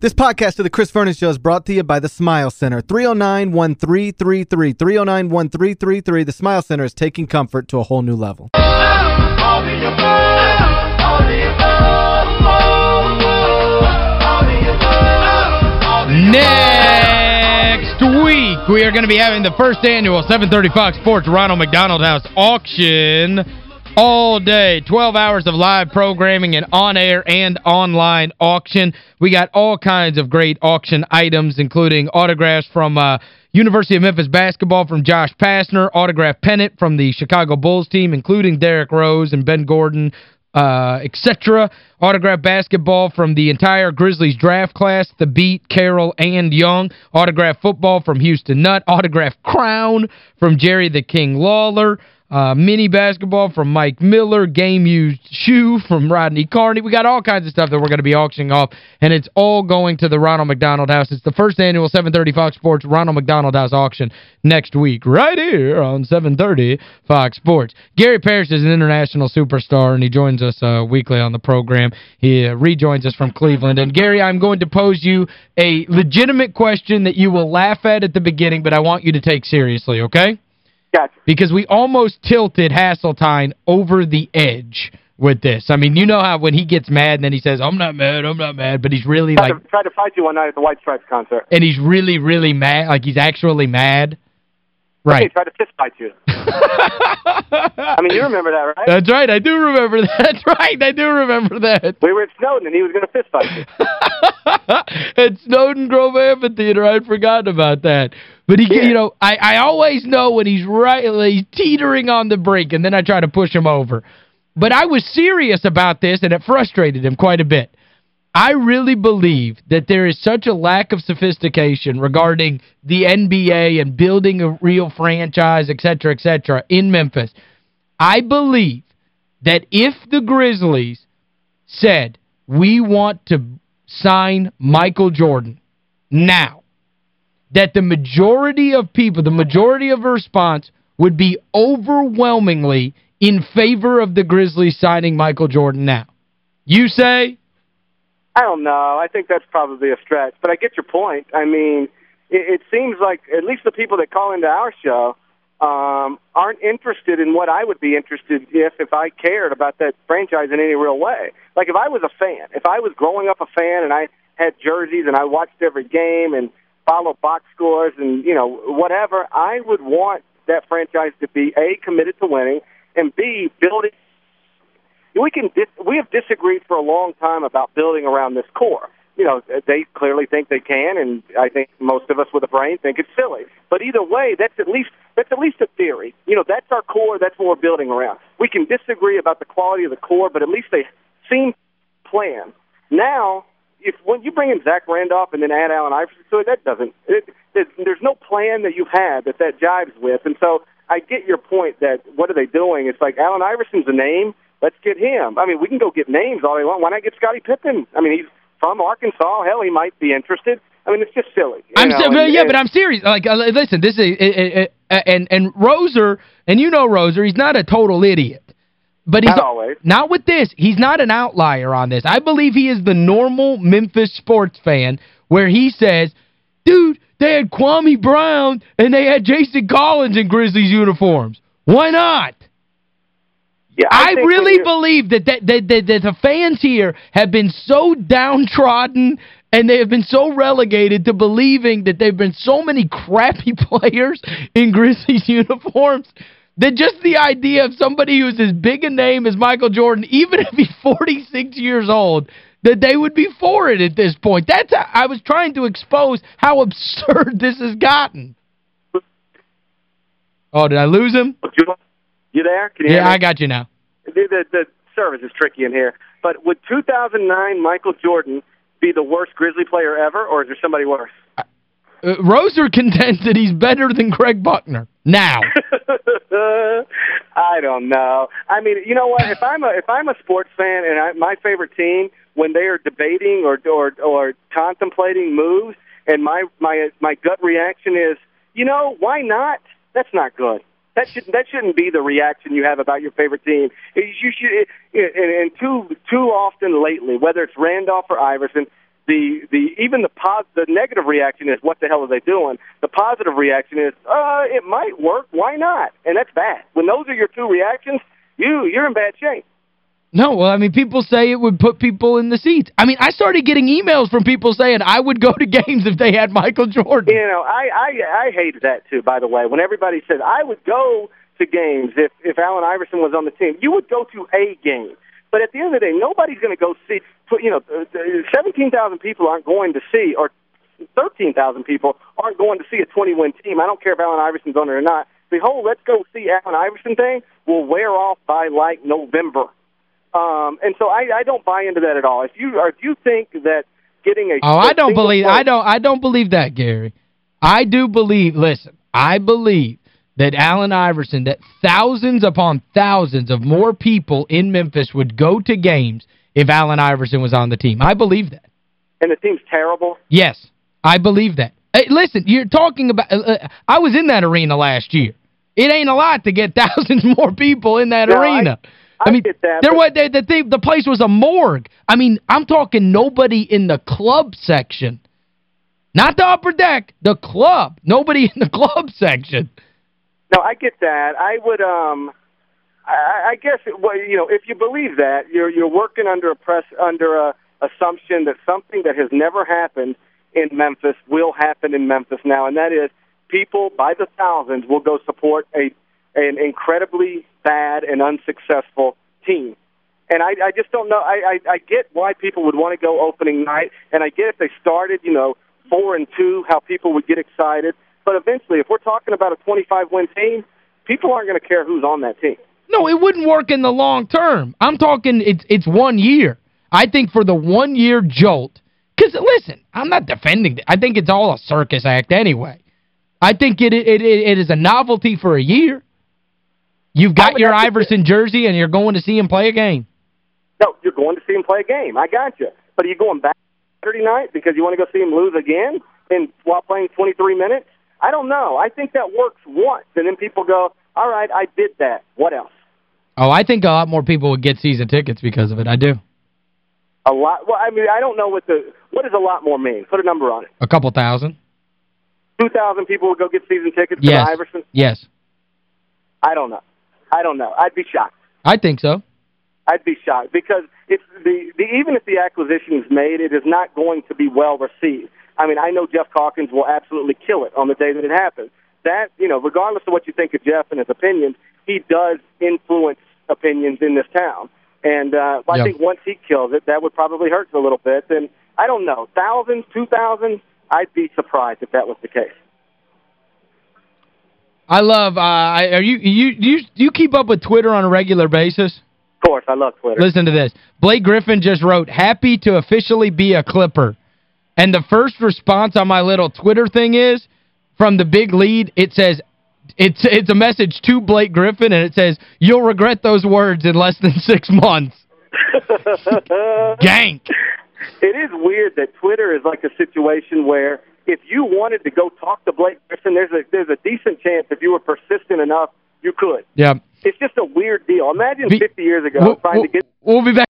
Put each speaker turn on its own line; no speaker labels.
This podcast of the Chris Vernon Show is brought to you by the Smile Center. 309-1333. 309-1333. The Smile Center is taking comfort to a whole new level.
Next week, we are going to be having the first annual 730 Fox Sports Ronald McDonald House auction all day. 12 hours of live programming and on-air and online auction. We got all kinds of great auction items, including autographs from uh, University of Memphis basketball from Josh Pastner, autograph pennant from the Chicago Bulls team, including Derrick Rose and Ben Gordon, uh, etc. Autograph basketball from the entire Grizzlies draft class, Thabeet, Carroll, and Young. Autograph football from Houston Nutt. Autograph crown from Jerry the King Lawler uh, mini basketball from Mike Miller, game-used shoe from Rodney Carney. We got all kinds of stuff that we're going to be auctioning off, and it's all going to the Ronald McDonald House. It's the first annual 730 Fox Sports Ronald McDonald House auction next week, right here on 730 Fox Sports. Gary Parrish is an international superstar, and he joins us uh, weekly on the program. He uh, rejoins us from Cleveland. And, Gary, I'm going to pose you a legitimate question that you will laugh at at the beginning, but I want you to take seriously, okay?
Gotcha.
Because we almost tilted Hasseltine over the edge with this. I mean, you know how when he gets mad and then he says, I'm not mad, I'm not mad, but he's really
tried
like...
To, tried to fight you one night at the White Stripes concert.
And he's really, really mad, like he's actually mad. Right.
Okay, tried to fist fight you. I mean, you remember that, right?
That's right. I do remember that. That's right. I do remember that.
We were at Snowden, and he was going to fist fight
you. at Snowden Grove Amphitheater. I'd forgotten about that. But, he, yeah. you know, I, I always know when he's right, he's teetering on the brink, and then I try to push him over. But I was serious about this, and it frustrated him quite a bit. I really believe that there is such a lack of sophistication regarding the NBA and building a real franchise, etc., etc., in Memphis. I believe that if the Grizzlies said, we want to sign Michael Jordan now, that the majority of people, the majority of response would be overwhelmingly in favor of the Grizzlies signing Michael Jordan now. You say?
I don't know. I think that's probably a stretch. But I get your point. I mean, it, it seems like at least the people that call into our show um, aren't interested in what I would be interested if if I cared about that franchise in any real way. Like if I was a fan, if I was growing up a fan and I had jerseys and I watched every game and followed box scores and you know whatever, I would want that franchise to be a committed to winning and b building we can dis- we have disagreed for a long time about building around this core. You know, they clearly think they can, and I think most of us with a brain think it's silly. But either way, that's at least that's at least a theory. You know, that's our core. That's what we're building around. We can disagree about the quality of the core, but at least they seem plan. Now, if when you bring in Zach Randolph and then add Allen Iverson to it, that doesn't. It, it, there's no plan that you've had that that jives with, and so I get your point that what are they doing? It's like Allen Iverson's a name Let's get him. I mean, we can go get names all day long. Why not get Scottie Pippen? I mean, he's from Arkansas. Hell, he might be interested. I mean, it's just silly.
I'm know, and, yeah, and, but I'm serious. Like, uh, listen, this is it, it, and and Roser, and you know Roser, he's not a total idiot. But he's
not always.
Not with this. He's not an outlier on this. I believe he is the normal Memphis sports fan where he says, dude, they had Kwame Brown and they had Jason Collins in Grizzlies uniforms. Why not?
Yeah, I,
I really believe that, that, that, that, that the fans here have been so downtrodden and they have been so relegated to believing that there have been so many crappy players in Grizzlies uniforms that just the idea of somebody who's as big a name as Michael Jordan, even if he's 46 years old, that they would be for it at this point. That's I was trying to expose how absurd this has gotten. Oh, did I lose him?
You there? Can you
yeah, I got you now.
The, the, service is tricky in here. But would 2009 Michael Jordan be the worst Grizzly player ever, or is there somebody worse?
Uh Roser contends that he's better than Greg Buckner now.
I don't know. I mean, you know what? If I'm a if I'm a sports fan and I, my favorite team when they are debating or or or contemplating moves, and my my my gut reaction is, you know, why not? That's not good. That should that shouldn't be the reaction you have about your favorite team. You should, and, and too too often lately, whether it's Randolph or Iverson, the the even the pos the negative reaction is what the hell are they doing? The positive reaction is uh it might work, why not? And that's bad. When those are your two reactions, you you're in bad shape.
No, well, I mean, people say it would put people in the seats. I mean, I started getting emails from people saying I would go to games if they had Michael Jordan.
You know, I I I hated that too, by the way. When everybody said I would go to games if if Allen Iverson was on the team, you would go to a game. But at the end of the day, nobody's going to go see. You know, uh, uh, 17,000 people aren't going to see, or 13,000 people aren't going to see a 20-win team. I don't care if Allen Iverson's on it or not. The whole "let's go see Allen Iverson" thing will wear off by like November. Um, and so I, I don't buy into that at all. If you or do you think that getting a
Oh, I don't believe I don't I don't believe that, Gary. I do believe, listen, I believe that Allen Iverson, that thousands upon thousands of more people in Memphis would go to games if Allen Iverson was on the team. I believe that.
And the team's terrible?
Yes, I believe that. Hey, listen, you're talking about, uh, uh I was in that arena last year. It ain't a lot to get thousands more people in that arena.
I, I, I mean, that,
there was, the, the, the place was a morgue. I mean, I'm talking nobody in the club section. Not the upper deck, the club. Nobody in the club section.
No, I get that. I would um I, I guess it, well, you know, if you believe that, you're you're working under a press under a assumption that something that has never happened in Memphis will happen in Memphis now, and that is people by the thousands will go support a an incredibly bad and unsuccessful team. And I, I just don't know. I, I, I get why people would want to go opening night, and I get if they started, you know, four and two, how people would get excited. But eventually, if we're talking about a 25-win team, people aren't going to care who's on that team.
No, it wouldn't work in the long term. I'm talking it's it's one year. I think for the one-year jolt, because, listen, I'm not defending it. I think it's all a circus act anyway. I think it, it, it, it is a novelty for a year. You've got your Iverson jersey and you're going to see him play a game.
No, you're going to see him play a game. I got you. But are you going back Saturday night because you want to go see him lose again and while playing 23 minutes? I don't know. I think that works once, and then people go, all right, I did that. What else?
Oh, I think a lot more people would get season tickets because of it. I do.
A lot? Well, I mean, I don't know what the what does a lot more mean. Put a number on it.
A couple thousand.
2,000 people would go get season tickets
yes.
to Iverson?
Yes.
I don't know. I don't know. I'd be shocked.
I think so.
I'd be shocked because if the, the even if the acquisition is made, it is not going to be well received. I mean, I know Geoff Calkins will absolutely kill it on the day that it happens. That, you know, regardless of what you think of Jeff and his opinions, he does influence opinions in this town. And uh, I
yep.
think once he kills it, that would probably hurt a little bit. And I don't know, thousands, two thousand, I'd be surprised if that was the case.
I love uh are you you you you keep up with Twitter on a regular basis?
Of course, I love Twitter.
Listen to this. Blake Griffin just wrote, "Happy to officially be a Clipper." And the first response on my little Twitter thing is from the big lead, it says it's it's a message to Blake Griffin and it says, "You'll regret those words in less than 6 months." Gank.
It is weird that Twitter is like a situation where if you wanted to go talk to Blake Griffin, there's a there's a decent chance if you were persistent enough, you could.
Yeah.
It's just a weird deal. Imagine
Be,
50 years ago
we'll,
trying
we'll,
to get...
We'll be back.